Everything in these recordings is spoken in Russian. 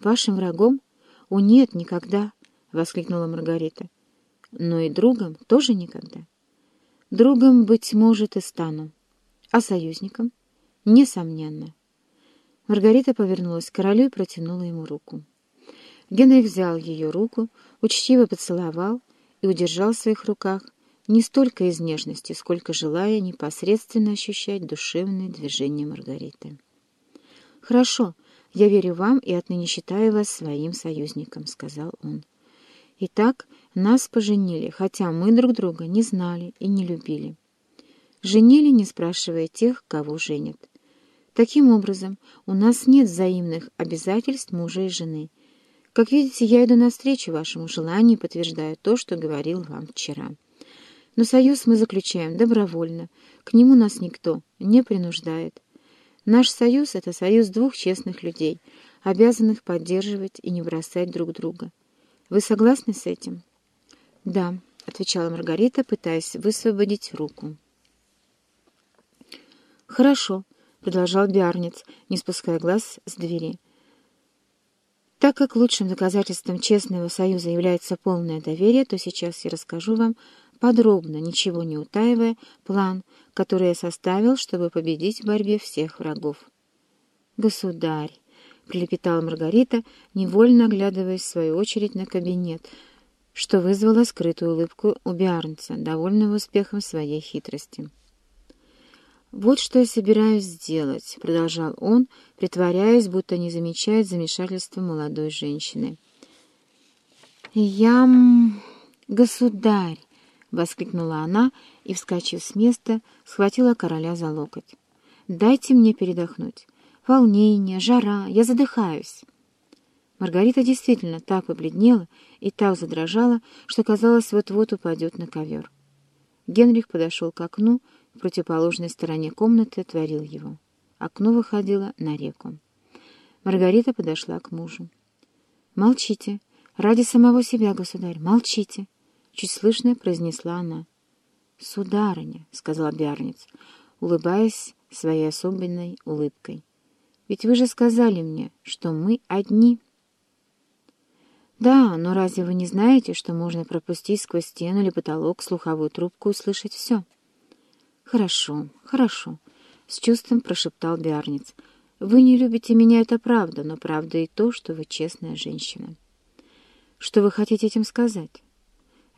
Вашим врагом? О, нет, никогда, — воскликнула Маргарита. Но и другом тоже никогда. Другом, быть может, и стану. А союзником? Несомненно. Маргарита повернулась к королю и протянула ему руку. Генрих взял ее руку, учтиво поцеловал и удержал в своих руках не столько из нежности, сколько желая непосредственно ощущать душевные движения Маргариты. «Хорошо, я верю вам и отныне считаю вас своим союзником», — сказал он. «Итак, нас поженили, хотя мы друг друга не знали и не любили. Женили, не спрашивая тех, кого женят. Таким образом, у нас нет взаимных обязательств мужа и жены. Как видите, я иду навстречу вашему желанию подтверждаю то, что говорил вам вчера». Но союз мы заключаем добровольно, к нему нас никто не принуждает. Наш союз — это союз двух честных людей, обязанных поддерживать и не бросать друг друга. Вы согласны с этим? — Да, — отвечала Маргарита, пытаясь высвободить руку. — Хорошо, — продолжал Биарниц, не спуская глаз с двери. Так как лучшим доказательством честного союза является полное доверие, то сейчас я расскажу вам подробно, ничего не утаивая, план, который я составил, чтобы победить в борьбе всех врагов. «Государь!» — прилепетала Маргарита, невольно оглядываясь в свою очередь на кабинет, что вызвало скрытую улыбку у Биарнца, довольного успехом своей хитрости. «Вот что я собираюсь сделать», — продолжал он, притворяясь, будто не замечает замешательства молодой женщины. «Я... государь!» — воскликнула она и, вскочив с места, схватила короля за локоть. «Дайте мне передохнуть. Волнение, жара, я задыхаюсь». Маргарита действительно так побледнела и так задрожала, что, казалось, вот-вот упадет на ковер. Генрих подошел к окну, в противоположной стороне комнаты отворил его. Окно выходило на реку. Маргарита подошла к мужу. «Молчите. Ради самого себя, государь, молчите!» Чуть слышно произнесла она. «Сударыня», — сказал Бярниц, улыбаясь своей особенной улыбкой, — «ведь вы же сказали мне, что мы одни». «Да, но разве вы не знаете, что можно пропустить сквозь стену или потолок слуховую трубку и услышать все?» «Хорошо, хорошо», — с чувством прошептал Биарниц. «Вы не любите меня, это правда, но правда и то, что вы честная женщина». «Что вы хотите этим сказать?»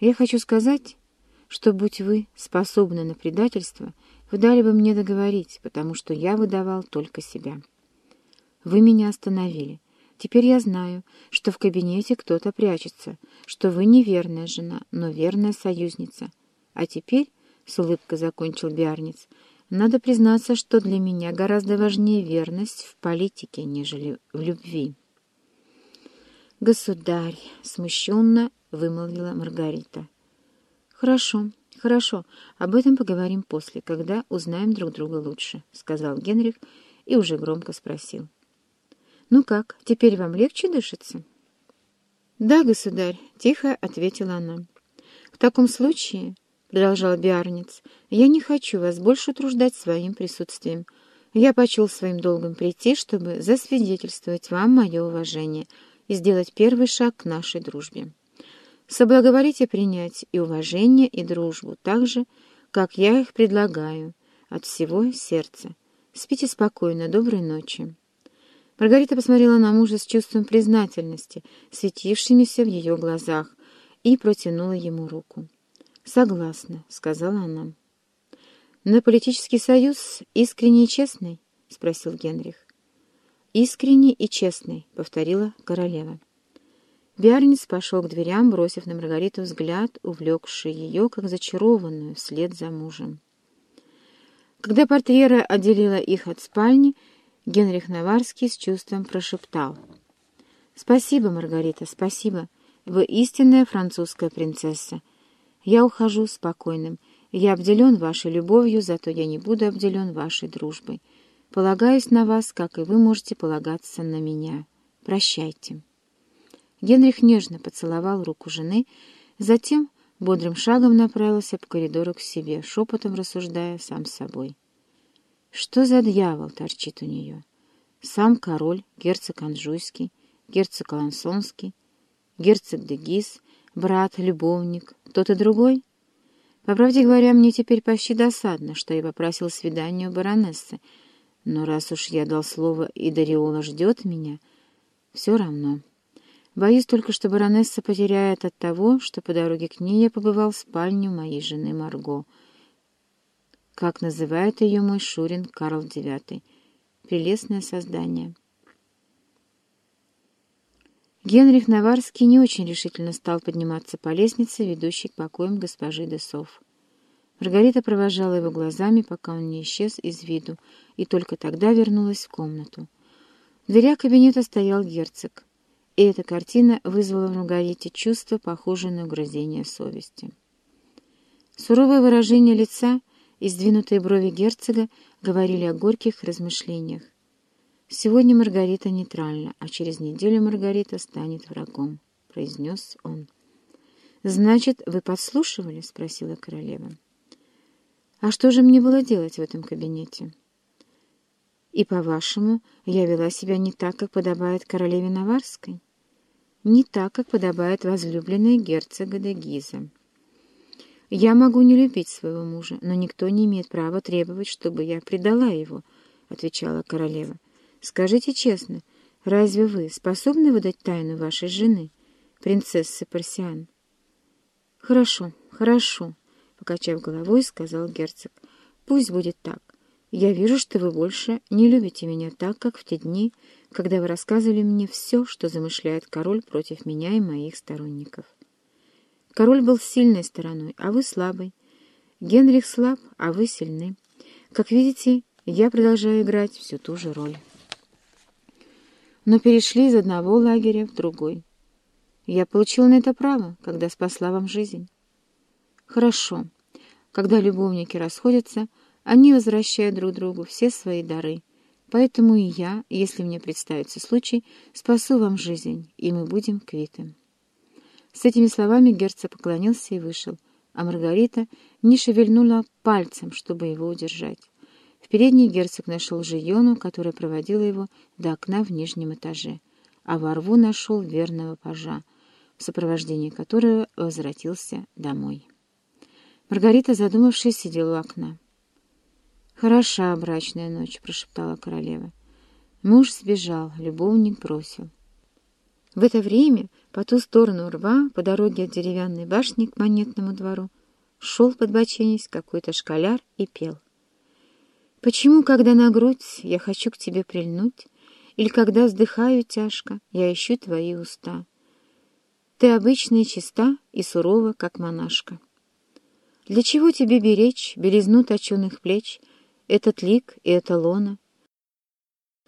Я хочу сказать, что, будь вы способны на предательство, вы дали бы мне договорить, потому что я выдавал только себя. Вы меня остановили. Теперь я знаю, что в кабинете кто-то прячется, что вы неверная жена, но верная союзница. А теперь, — с улыбкой закончил Биарниц, — надо признаться, что для меня гораздо важнее верность в политике, нежели в любви. «Государь!» — смущенно — вымолвила Маргарита. «Хорошо, хорошо, об этом поговорим после, когда узнаем друг друга лучше», — сказал Генрих и уже громко спросил. «Ну как, теперь вам легче дышится?» «Да, государь», — тихо ответила она. «В таком случае, — продолжал Биарниц, — я не хочу вас больше утруждать своим присутствием. Я почел своим долгом прийти, чтобы засвидетельствовать вам мое уважение и сделать первый шаг к нашей дружбе» соблаговорите принять и уважение, и дружбу, так же, как я их предлагаю, от всего сердца. Спите спокойно, доброй ночи». Маргарита посмотрела на мужа с чувством признательности, светившимися в ее глазах, и протянула ему руку. «Согласна», — сказала она. «На политический союз искренний и честный?» — спросил Генрих. «Искренний и честный», — повторила королева. Биарниц пошел к дверям, бросив на Маргариту взгляд, увлекший ее, как зачарованную, вслед за мужем. Когда портьера отделила их от спальни, Генрих Наварский с чувством прошептал. «Спасибо, Маргарита, спасибо. Вы истинная французская принцесса. Я ухожу спокойным. Я обделен вашей любовью, зато я не буду обделен вашей дружбой. Полагаюсь на вас, как и вы можете полагаться на меня. Прощайте». Генрих нежно поцеловал руку жены, затем бодрым шагом направился по коридору к себе, шепотом рассуждая сам с собой. Что за дьявол торчит у нее? Сам король, герцог Анжуйский, герцог Алансонский, герцог де Гис, брат, любовник, тот и другой? По правде говоря, мне теперь почти досадно, что я попросил свидания у баронессы, но раз уж я дал слово и Дариола ждет меня, все равно. Боюсь только, что баронесса потеряет от того, что по дороге к ней я побывал в спальню моей жены Марго. Как называет ее мой Шурин Карл IX. Прелестное создание. Генрих Наварский не очень решительно стал подниматься по лестнице, ведущей к покоям госпожи Десов. Маргарита провожала его глазами, пока он не исчез из виду, и только тогда вернулась в комнату. В дверях кабинета стоял герцог, и эта картина вызвала в Маргарите чувство, похожее на угрызение совести. Суровое выражение лица и сдвинутые брови герцога говорили о горьких размышлениях. «Сегодня Маргарита нейтральна, а через неделю Маргарита станет врагом», — произнес он. «Значит, вы подслушивали?» — спросила королева. «А что же мне было делать в этом кабинете?» «И, по-вашему, я вела себя не так, как подобает королеве Наварской?» «Не так, как подобает возлюбленной герцога де Гиза». «Я могу не любить своего мужа, но никто не имеет права требовать, чтобы я предала его», — отвечала королева. Скажите честно, разве вы способны выдать тайну вашей жены, принцессы Парсиан? Хорошо, хорошо, покачав головой, сказал герцог. Пусть будет так. Я вижу, что вы больше не любите меня так, как в те дни, когда вы рассказывали мне все, что замышляет король против меня и моих сторонников. Король был сильной стороной, а вы слабой. Генрих слаб, а вы сильны. Как видите, я продолжаю играть всю ту же роль но перешли из одного лагеря в другой. Я получил на это право, когда спасла вам жизнь. Хорошо. Когда любовники расходятся, они возвращают друг другу все свои дары. Поэтому и я, если мне представится случай, спасу вам жизнь, и мы будем квиты. С этими словами герцог поклонился и вышел, а Маргарита не шевельнула пальцем, чтобы его удержать. В передней герцог нашел Жиону, которая проводила его до окна в нижнем этаже, а во рву нашел верного пажа, в сопровождении которого возвратился домой. Маргарита, задумавшись, сидела у окна. «Хороша брачная ночь», — прошептала королева. Муж сбежал, любовник бросил. В это время по ту сторону рва, по дороге от деревянной башни к монетному двору, шел подбоченясь какой-то школяр и пел — Почему, когда на грудь я хочу к тебе прильнуть, Или когда вздыхаю тяжко, я ищу твои уста? Ты обычная чиста и сурова, как монашка. Для чего тебе беречь белизну точеных плеч, Этот лик и эта лона,